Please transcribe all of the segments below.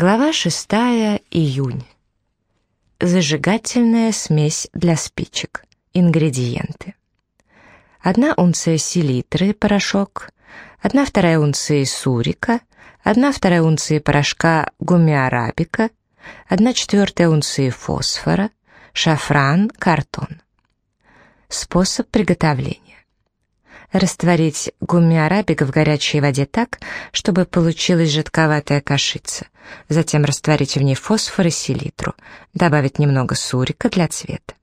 Глава 6. Июнь. Зажигательная смесь для спичек. Ингредиенты. Одна унция селитры, порошок, одна вторая унция сурика, одна вторая унция порошка гумиарабика, одна четвертая унции фосфора, шафран, картон. Способ приготовления растворить гумми-арабик в горячей воде так, чтобы получилась жидковатая кашица. Затем растворить в ней фосфор и селитру, добавить немного сурика для цвета.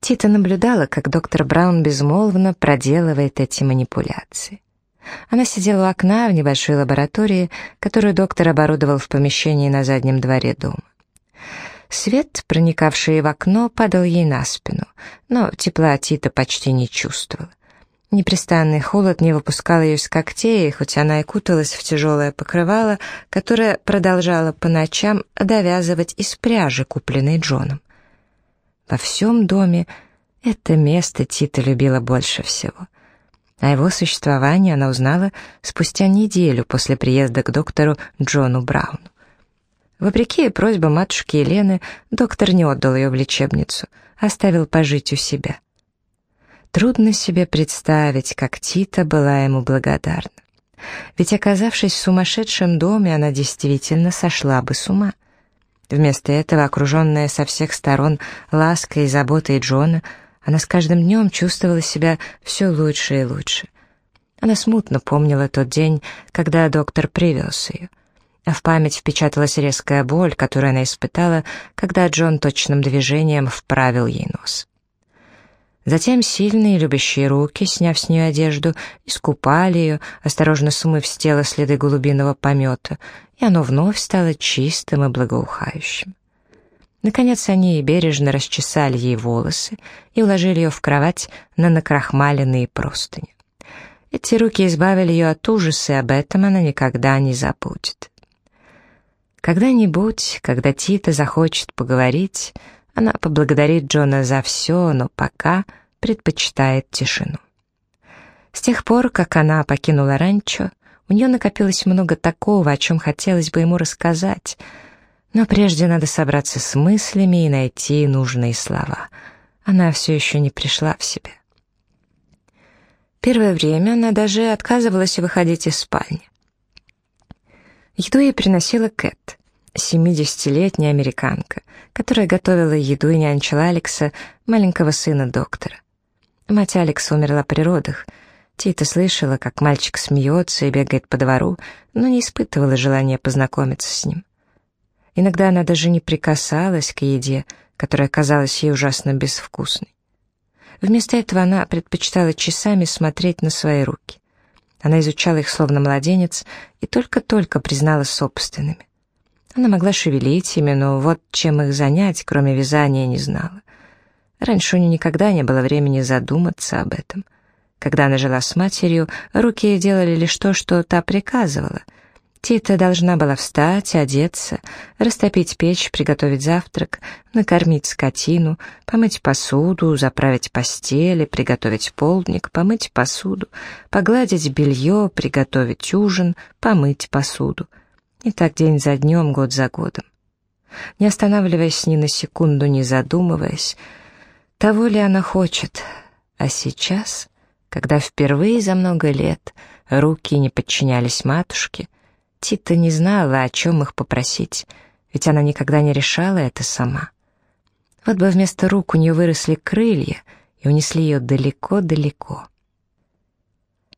Тита наблюдала, как доктор Браун безмолвно проделывает эти манипуляции. Она сидела у окна в небольшой лаборатории, которую доктор оборудовал в помещении на заднем дворе дома. Свет, проникавший в окно, падал ей на спину, но тепла Тита почти не чувствовала. Непрестанный холод не выпускал ее из когтей, хоть она и куталась в тяжелое покрывало, которое продолжала по ночам довязывать из пряжи, купленной Джоном. Во всем доме это место Тита любила больше всего. О его существовании она узнала спустя неделю после приезда к доктору Джону Брауну. Вопреки просьбам матушки Елены, доктор не отдал ее в лечебницу, оставил пожить у себя — Трудно себе представить, как Тита была ему благодарна. Ведь, оказавшись в сумасшедшем доме, она действительно сошла бы с ума. Вместо этого, окруженная со всех сторон лаской и заботой Джона, она с каждым днем чувствовала себя все лучше и лучше. Она смутно помнила тот день, когда доктор привез ее. А в память впечаталась резкая боль, которую она испытала, когда Джон точным движением вправил ей нос. Затем сильные любящие руки, сняв с нее одежду, искупали ее, осторожно смыв с тела следы голубиного помета, и оно вновь стало чистым и благоухающим. Наконец они бережно расчесали ей волосы и уложили ее в кровать на накрахмаленные простыни. Эти руки избавили ее от ужаса, и об этом она никогда не забудет. Когда-нибудь, когда Тита захочет поговорить, она поблагодарит Джона за все, но пока предпочитает тишину. С тех пор, как она покинула ранчо, у нее накопилось много такого, о чем хотелось бы ему рассказать, но прежде надо собраться с мыслями и найти нужные слова. Она все еще не пришла в себя. Первое время она даже отказывалась выходить из спальни. Еду ей приносила Кэт. 70-летняя американка, которая готовила еду и нянчила Алекса, маленького сына доктора. Мать Алекса умерла при родах. Тита слышала, как мальчик смеется и бегает по двору, но не испытывала желания познакомиться с ним. Иногда она даже не прикасалась к еде, которая казалась ей ужасно безвкусной. Вместо этого она предпочитала часами смотреть на свои руки. Она изучала их словно младенец и только-только признала собственными. Она могла шевелить ими, но вот чем их занять, кроме вязания, не знала. Раньше у нее никогда не было времени задуматься об этом. Когда она жила с матерью, руки делали лишь то, что та приказывала. Тита должна была встать, одеться, растопить печь, приготовить завтрак, накормить скотину, помыть посуду, заправить постели, приготовить полдник, помыть посуду, погладить белье, приготовить ужин, помыть посуду — и так день за днем, год за годом. Не останавливаясь ни на секунду, не задумываясь, того ли она хочет. А сейчас, когда впервые за много лет руки не подчинялись матушке, Тита не знала, о чем их попросить, ведь она никогда не решала это сама. Вот бы вместо рук у нее выросли крылья и унесли ее далеко-далеко.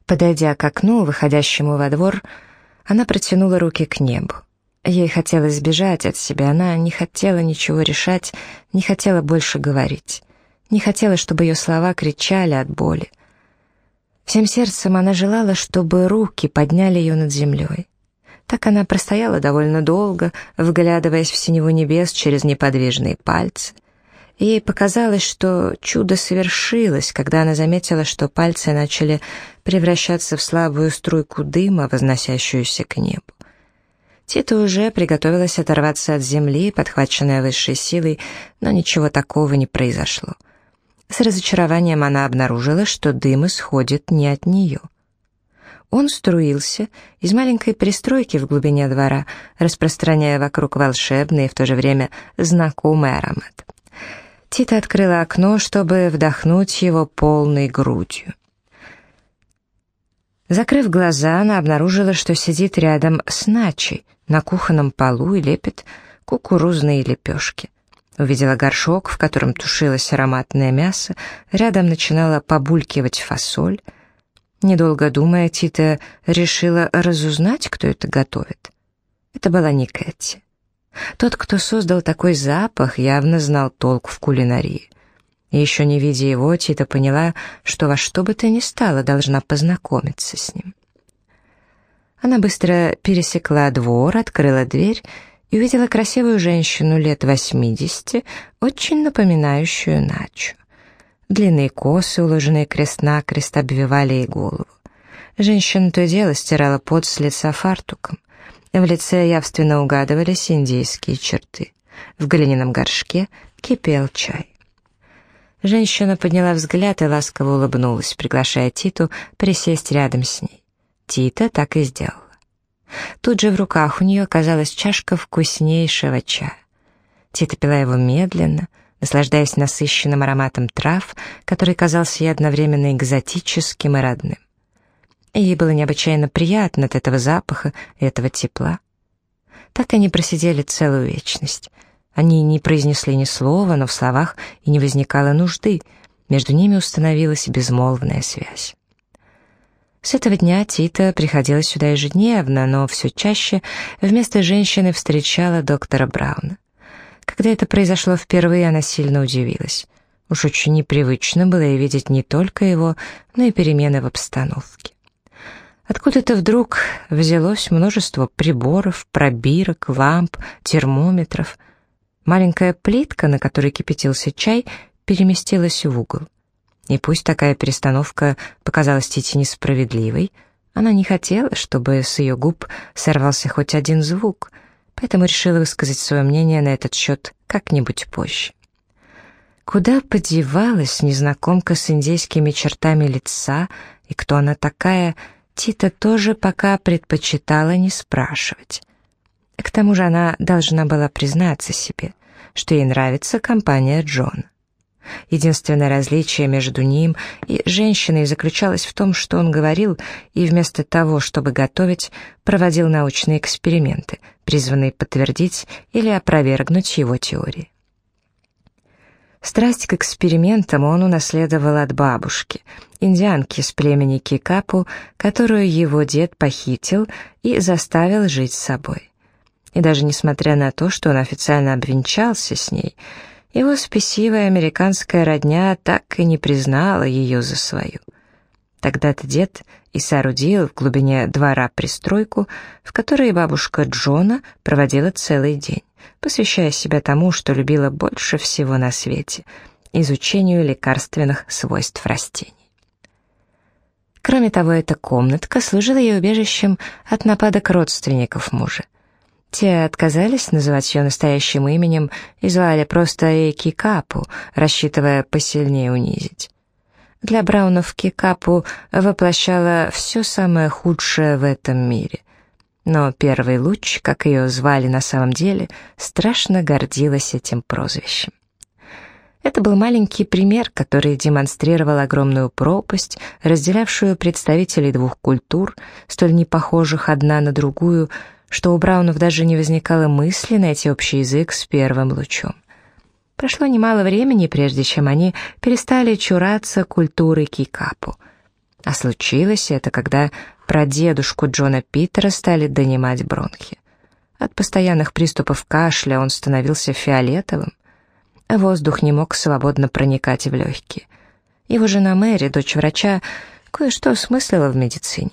Подойдя к окну, выходящему во двор, она протянула руки к небу. Ей хотелось сбежать от себя, она не хотела ничего решать, не хотела больше говорить. Не хотела, чтобы ее слова кричали от боли. Всем сердцем она желала, чтобы руки подняли ее над землей. Так она простояла довольно долго, вглядываясь в синеву небес через неподвижные пальцы. И ей показалось, что чудо совершилось, когда она заметила, что пальцы начали превращаться в слабую струйку дыма, возносящуюся к небу. Тита уже приготовилась оторваться от земли, подхваченная высшей силой, но ничего такого не произошло. С разочарованием она обнаружила, что дым исходит не от нее. Он струился из маленькой пристройки в глубине двора, распространяя вокруг волшебный и в то же время знакомый аромат. Тита открыла окно, чтобы вдохнуть его полной грудью. Закрыв глаза, она обнаружила, что сидит рядом с Начей на кухонном полу и лепит кукурузные лепешки. Увидела горшок, в котором тушилось ароматное мясо, рядом начинала побулькивать фасоль. Недолго думая, Тита решила разузнать, кто это готовит. Это была не Кэти. Тот, кто создал такой запах, явно знал толк в кулинарии. Еще не видя его, Тита поняла, что во что бы то ни стало должна познакомиться с ним. Она быстро пересекла двор, открыла дверь и увидела красивую женщину лет восьмидесяти, очень напоминающую Начу. Длинные косы, уложенные крест-накрест, обвивали ей голову. Женщина то и дело стирала пот с лица фартуком. В лице явственно угадывались индийские черты. В глиняном горшке кипел чай. Женщина подняла взгляд и ласково улыбнулась, приглашая Титу присесть рядом с ней. Тита так и сделала. Тут же в руках у нее оказалась чашка вкуснейшего чая. Тита пила его медленно, наслаждаясь насыщенным ароматом трав, который казался ей одновременно экзотическим и родным. Ей было необычайно приятно от этого запаха и этого тепла. Так они просидели целую вечность. Они не произнесли ни слова, но в словах и не возникало нужды. Между ними установилась безмолвная связь. С этого дня Тита приходила сюда ежедневно, но все чаще вместо женщины встречала доктора Брауна. Когда это произошло впервые, она сильно удивилась. Уж очень непривычно было ей видеть не только его, но и перемены в обстановке. Откуда-то вдруг взялось множество приборов, пробирок, ламп, термометров. Маленькая плитка, на которой кипятился чай, переместилась в угол. И пусть такая перестановка показалась Тите несправедливой, она не хотела, чтобы с ее губ сорвался хоть один звук, поэтому решила высказать свое мнение на этот счет как-нибудь позже. Куда подевалась незнакомка с индейскими чертами лица, и кто она такая, Тита тоже пока предпочитала не спрашивать. К тому же она должна была признаться себе, что ей нравится компания Джона. Единственное различие между ним и женщиной заключалось в том, что он говорил и вместо того, чтобы готовить, проводил научные эксперименты, призванные подтвердить или опровергнуть его теории. Страсть к экспериментам он унаследовал от бабушки, индианки с племени Кикапу, которую его дед похитил и заставил жить с собой. И даже несмотря на то, что он официально обвенчался с ней – его спесивая американская родня так и не признала ее за свою. Тогда-то дед и соорудил в глубине двора пристройку, в которой бабушка Джона проводила целый день, посвящая себя тому, что любила больше всего на свете — изучению лекарственных свойств растений. Кроме того, эта комнатка служила ей убежищем от нападок родственников мужа. Те отказались называть ее настоящим именем и звали просто Эйки Капу, рассчитывая посильнее унизить. Для Браунов Кикапу воплощала все самое худшее в этом мире. Но первый луч, как ее звали на самом деле, страшно гордилась этим прозвищем. Это был маленький пример, который демонстрировал огромную пропасть, разделявшую представителей двух культур, столь непохожих одна на другую, что у Браунов даже не возникало мысли найти общий язык с первым лучом. Прошло немало времени, прежде чем они перестали чураться культуры кикапу. А случилось это, когда про дедушку Джона Питера стали донимать бронхи. От постоянных приступов кашля он становился фиолетовым, а воздух не мог свободно проникать в легкие. Его жена Мэри, дочь врача, кое-что смыслила в медицине.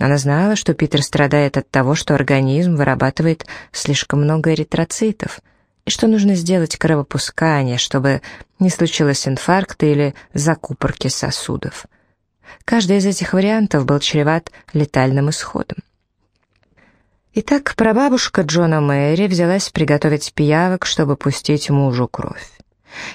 Она знала, что Питер страдает от того, что организм вырабатывает слишком много эритроцитов, и что нужно сделать кровопускание, чтобы не случилось инфаркта или закупорки сосудов. Каждый из этих вариантов был чреват летальным исходом. Итак, прабабушка Джона Мэри взялась приготовить пиявок, чтобы пустить мужу кровь.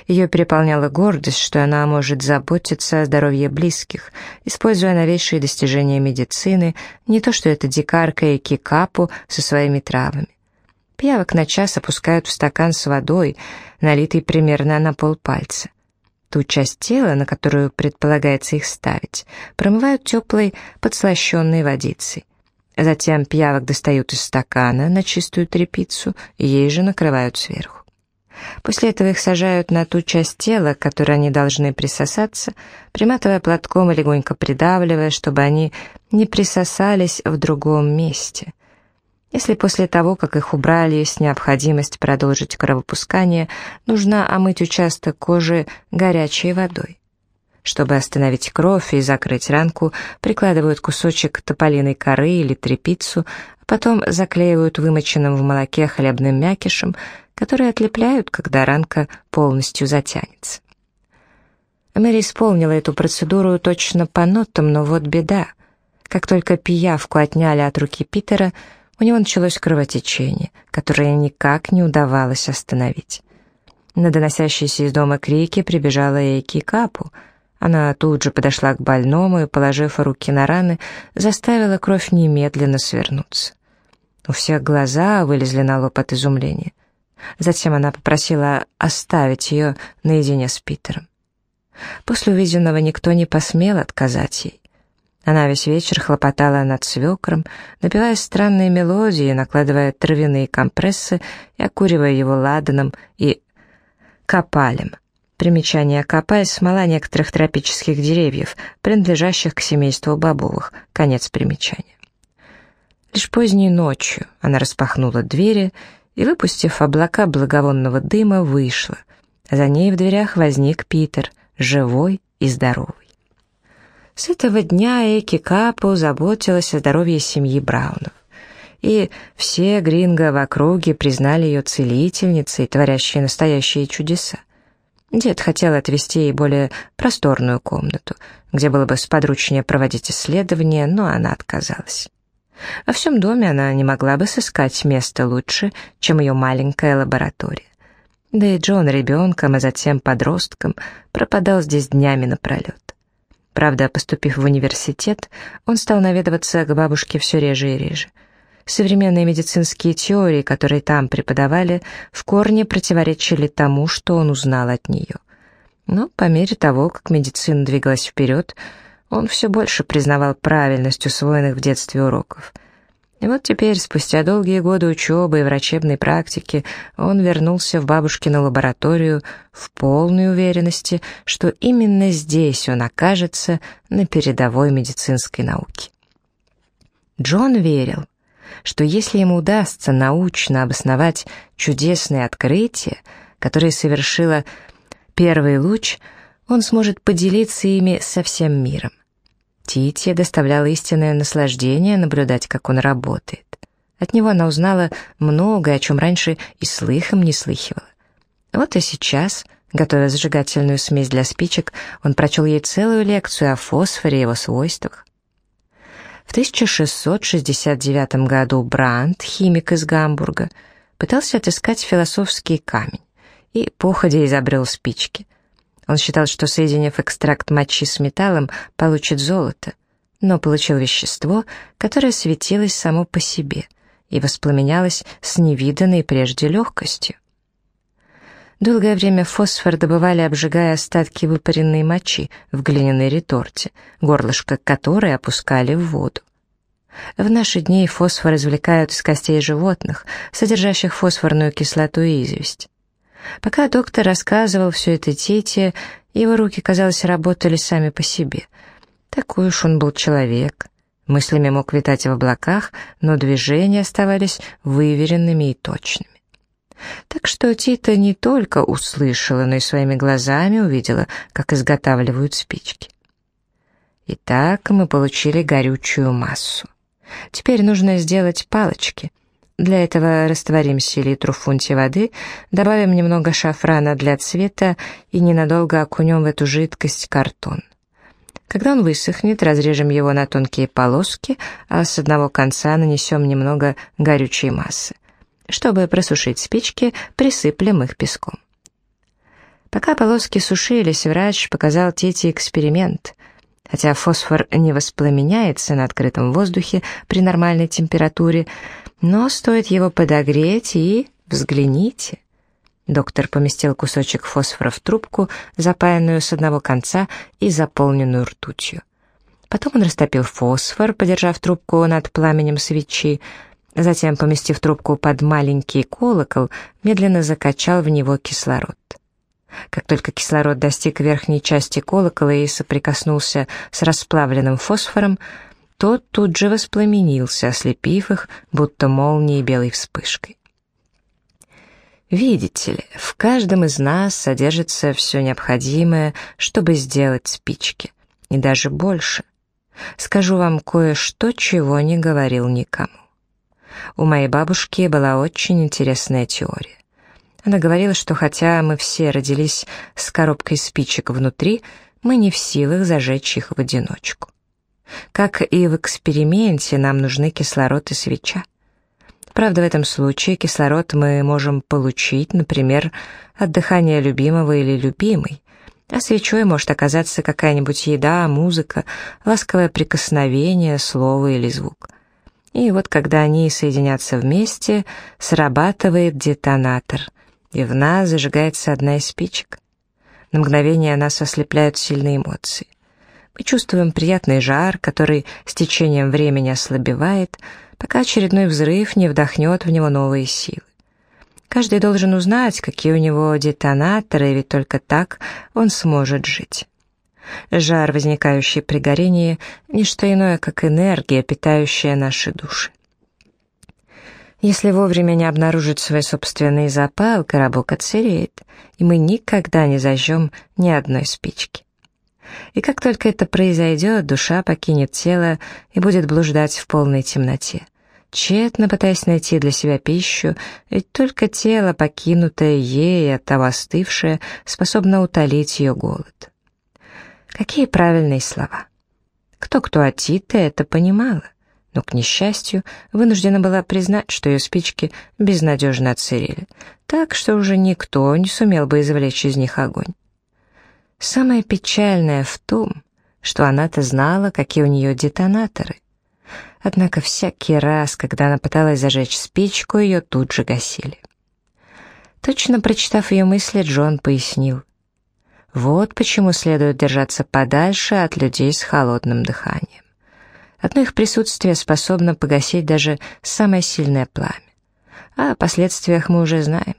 Ее переполняла гордость, что она может заботиться о здоровье близких, используя новейшие достижения медицины, не то что эта дикарка и кикапу со своими травами. Пиявок на час опускают в стакан с водой, налитой примерно на полпальца. Ту часть тела, на которую предполагается их ставить, промывают теплой подслащенной водицей. Затем пиявок достают из стакана на чистую тряпицу ей же накрывают сверху. После этого их сажают на ту часть тела, к которой они должны присосаться, приматывая платком и легонько придавливая, чтобы они не присосались в другом месте. Если после того, как их убрали, есть необходимость продолжить кровопускание, нужно омыть участок кожи горячей водой. Чтобы остановить кровь и закрыть ранку, прикладывают кусочек тополиной коры или тряпицу, а потом заклеивают вымоченным в молоке хлебным мякишем, которые отлепляют, когда ранка полностью затянется. Мэри исполнила эту процедуру точно по нотам, но вот беда. Как только пиявку отняли от руки Питера, у него началось кровотечение, которое никак не удавалось остановить. На доносящиеся из дома крики прибежала Эйки Капу. Она тут же подошла к больному и, положив руки на раны, заставила кровь немедленно свернуться. У всех глаза вылезли на лоб от изумления. Затем она попросила оставить ее наедине с Питером. После увиденного никто не посмел отказать ей. Она весь вечер хлопотала над свекром, напевая странные мелодии, накладывая травяные компрессы и окуривая его ладаном и копалем. Примечание копаль — смола некоторых тропических деревьев, принадлежащих к семейству бобовых. Конец примечания. Лишь поздней ночью она распахнула двери и, выпустив облака благовонного дыма, вышла. За ней в дверях возник Питер, живой и здоровый. С этого дня Эки Капу заботилась о здоровье семьи Браунов. И все гринго в округе признали ее целительницей, творящей настоящие чудеса. Дед хотел отвести ей более просторную комнату, где было бы сподручнее проводить исследования, но она отказалась. Во всем доме она не могла бы сыскать место лучше, чем ее маленькая лаборатория. Да и Джон ребенком, а затем подростком пропадал здесь днями напролет. Правда, поступив в университет, он стал наведываться к бабушке все реже и реже. Современные медицинские теории, которые там преподавали, в корне противоречили тому, что он узнал от нее. Но по мере того, как медицина двигалась вперед, он все больше признавал правильность усвоенных в детстве уроков. И вот теперь, спустя долгие годы учебы и врачебной практики, он вернулся в бабушкину лабораторию в полной уверенности, что именно здесь он окажется на передовой медицинской науке. Джон верил, что если ему удастся научно обосновать чудесные открытия, которые совершила первый луч, он сможет поделиться ими со всем миром. Тите доставляло истинное наслаждение наблюдать, как он работает. От него она узнала многое, о чем раньше и слыхом не слыхивала. Вот и сейчас, готовя зажигательную смесь для спичек, он прочел ей целую лекцию о фосфоре и его свойствах. В 1669 году Брандт, химик из Гамбурга, пытался отыскать философский камень и походя изобрел спички. Он считал, что соединив экстракт мочи с металлом, получит золото, но получил вещество, которое светилось само по себе и воспламенялось с невиданной прежде легкостью. Долгое время фосфор добывали, обжигая остатки выпаренной мочи в глиняной реторте, горлышко которой опускали в воду. В наши дни фосфор извлекают из костей животных, содержащих фосфорную кислоту и известь. Пока доктор рассказывал все это тете, его руки, казалось, работали сами по себе. Такой уж он был человек. Мыслями мог витать в облаках, но движения оставались выверенными и точными. Так что Тита не только услышала, но и своими глазами увидела, как изготавливают спички. Итак, мы получили горючую массу. Теперь нужно сделать палочки — для этого растворим селитру в фунте воды, добавим немного шафрана для цвета и ненадолго окунем в эту жидкость картон. Когда он высохнет, разрежем его на тонкие полоски, а с одного конца нанесем немного горючей массы. Чтобы просушить спички, присыплем их песком. Пока полоски сушились, врач показал Тете эксперимент. Хотя фосфор не воспламеняется на открытом воздухе при нормальной температуре, но стоит его подогреть и... взгляните. Доктор поместил кусочек фосфора в трубку, запаянную с одного конца и заполненную ртутью. Потом он растопил фосфор, подержав трубку над пламенем свечи, затем, поместив трубку под маленький колокол, медленно закачал в него кислород. Как только кислород достиг верхней части колокола и соприкоснулся с расплавленным фосфором, тот тут же воспламенился, ослепив их, будто молнией белой вспышкой. Видите ли, в каждом из нас содержится все необходимое, чтобы сделать спички, и даже больше. Скажу вам кое-что, чего не говорил никому. У моей бабушки была очень интересная теория. Она говорила, что хотя мы все родились с коробкой спичек внутри, мы не в силах зажечь их в одиночку. Как и в эксперименте, нам нужны кислород и свеча. Правда, в этом случае кислород мы можем получить, например, от дыхания любимого или любимой, а свечой может оказаться какая-нибудь еда, музыка, ласковое прикосновение, слово или звук. И вот когда они соединятся вместе, срабатывает детонатор, и в нас зажигается одна из спичек. На мгновение нас ослепляют сильные эмоции. Мы чувствуем приятный жар, который с течением времени ослабевает, пока очередной взрыв не вдохнет в него новые силы. Каждый должен узнать, какие у него детонаторы, ведь только так он сможет жить. Жар, возникающий при горении, не что иное, как энергия, питающая наши души. Если вовремя не обнаружить свой собственный запал, коробок отсыреет, и мы никогда не зажжем ни одной спички. И как только это произойдет, душа покинет тело и будет блуждать в полной темноте, тщетно пытаясь найти для себя пищу, ведь только тело, покинутое ей и оттого остывшее, способно утолить ее голод. Какие правильные слова. Кто-кто от Тита это понимала, но, к несчастью, вынуждена была признать, что ее спички безнадежно отсырели, так что уже никто не сумел бы извлечь из них огонь. Самое печальное в том, что она-то знала, какие у нее детонаторы. Однако всякий раз, когда она пыталась зажечь спичку, ее тут же гасили. Точно прочитав ее мысли, Джон пояснил. Вот почему следует держаться подальше от людей с холодным дыханием. Одно их присутствие способно погасить даже самое сильное пламя. А о последствиях мы уже знаем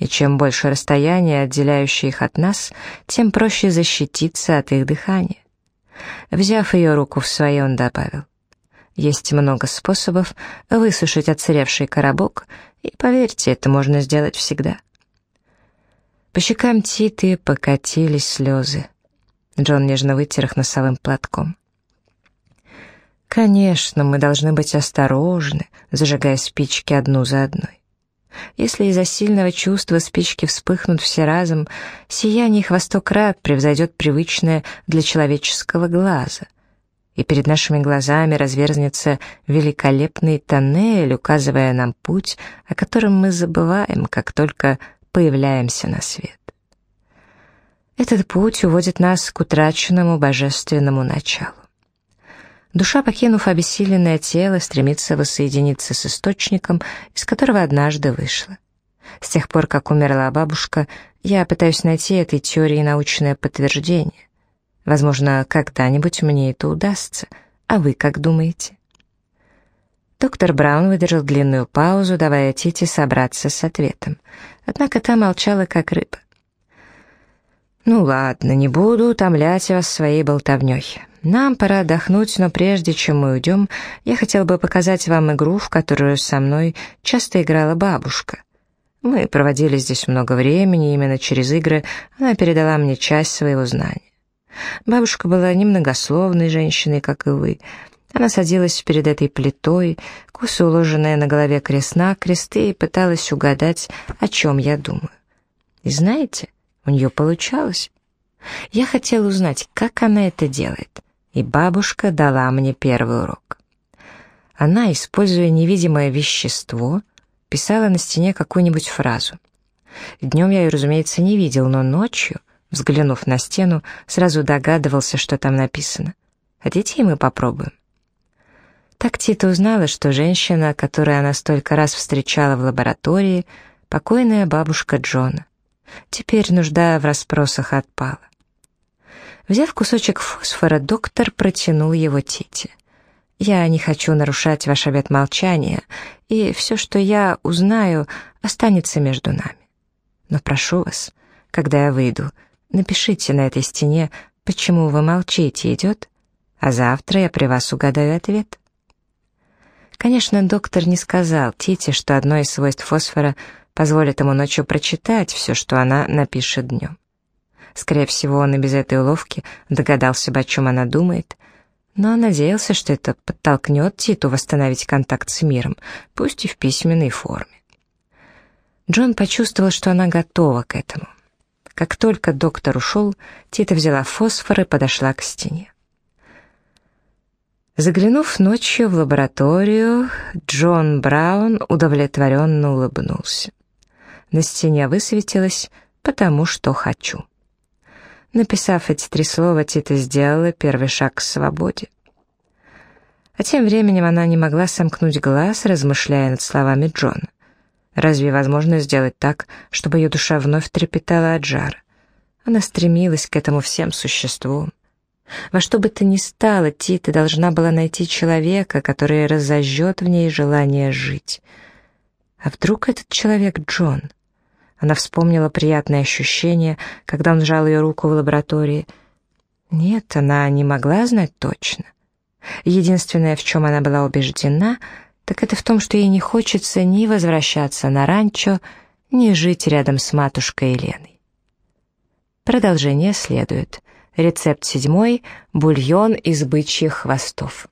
и чем больше расстояние, отделяющее их от нас, тем проще защититься от их дыхания. Взяв ее руку в свои, он добавил. Есть много способов высушить отсыревший коробок, и, поверьте, это можно сделать всегда. По щекам Титы покатились слезы. Джон нежно вытер их носовым платком. «Конечно, мы должны быть осторожны, зажигая спички одну за одной. Если из-за сильного чувства спички вспыхнут все разом, сияние их во сто крат превзойдет привычное для человеческого глаза. И перед нашими глазами разверзнется великолепный тоннель, указывая нам путь, о котором мы забываем, как только появляемся на свет. Этот путь уводит нас к утраченному божественному началу. Душа, покинув обессиленное тело, стремится воссоединиться с источником, из которого однажды вышла. С тех пор, как умерла бабушка, я пытаюсь найти этой теории научное подтверждение. Возможно, когда-нибудь мне это удастся. А вы как думаете? Доктор Браун выдержал длинную паузу, давая Тите собраться с ответом. Однако та молчала, как рыба. «Ну ладно, не буду утомлять вас своей болтовней. Нам пора отдохнуть, но прежде чем мы уйдем, я хотел бы показать вам игру, в которую со мной часто играла бабушка. Мы проводили здесь много времени, именно через игры она передала мне часть своего знания. Бабушка была немногословной женщиной, как и вы. Она садилась перед этой плитой, косо уложенная на голове крестна, кресты, и пыталась угадать, о чем я думаю. И знаете, у нее получалось. Я хотел узнать, как она это делает и бабушка дала мне первый урок. Она, используя невидимое вещество, писала на стене какую-нибудь фразу. Днем я ее, разумеется, не видел, но ночью, взглянув на стену, сразу догадывался, что там написано. Хотите, и мы попробуем? Так Тита узнала, что женщина, которую она столько раз встречала в лаборатории, покойная бабушка Джона. Теперь нужда в расспросах отпала. Взяв кусочек фосфора, доктор протянул его Тите. «Я не хочу нарушать ваш обет молчания, и все, что я узнаю, останется между нами. Но прошу вас, когда я выйду, напишите на этой стене, почему вы молчите, идет? А завтра я при вас угадаю ответ». Конечно, доктор не сказал Тите, что одно из свойств фосфора позволит ему ночью прочитать все, что она напишет днем. Скорее всего, он и без этой уловки догадался бы, о чем она думает, но надеялся, что это подтолкнет Титу восстановить контакт с миром, пусть и в письменной форме. Джон почувствовал, что она готова к этому. Как только доктор ушел, Тита взяла фосфор и подошла к стене. Заглянув ночью в лабораторию, Джон Браун удовлетворенно улыбнулся. На стене высветилось «потому что хочу». Написав эти три слова, Тита сделала первый шаг к свободе. А тем временем она не могла сомкнуть глаз, размышляя над словами Джона. Разве возможно сделать так, чтобы ее душа вновь трепетала от жара? Она стремилась к этому всем существом. Во что бы то ни стало, Тита должна была найти человека, который разожжет в ней желание жить. А вдруг этот человек Джон? Она вспомнила приятное ощущение, когда он сжал ее руку в лаборатории. Нет, она не могла знать точно. Единственное, в чем она была убеждена, так это в том, что ей не хочется ни возвращаться на ранчо, ни жить рядом с матушкой Еленой. Продолжение следует. Рецепт седьмой – бульон из бычьих хвостов.